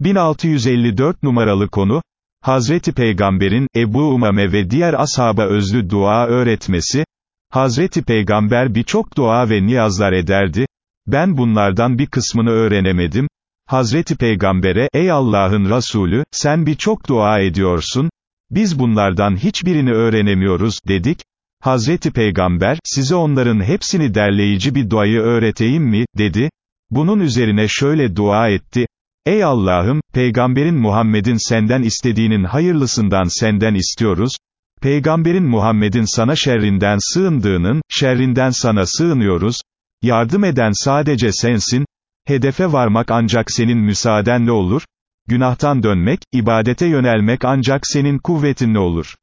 1654 numaralı konu, Hazreti Peygamber'in, Ebu Umame ve diğer ashaba özlü dua öğretmesi, Hazreti Peygamber birçok dua ve niyazlar ederdi, ben bunlardan bir kısmını öğrenemedim, Hazreti Peygamber'e, ey Allah'ın Resulü, sen birçok dua ediyorsun, biz bunlardan hiçbirini öğrenemiyoruz, dedik, Hazreti Peygamber, size onların hepsini derleyici bir duayı öğreteyim mi, dedi, bunun üzerine şöyle dua etti, Ey Allah'ım, Peygamberin Muhammed'in senden istediğinin hayırlısından senden istiyoruz, Peygamberin Muhammed'in sana şerrinden sığındığının, şerrinden sana sığınıyoruz, yardım eden sadece sensin, hedefe varmak ancak senin müsaadenle olur, günahtan dönmek, ibadete yönelmek ancak senin kuvvetinle olur.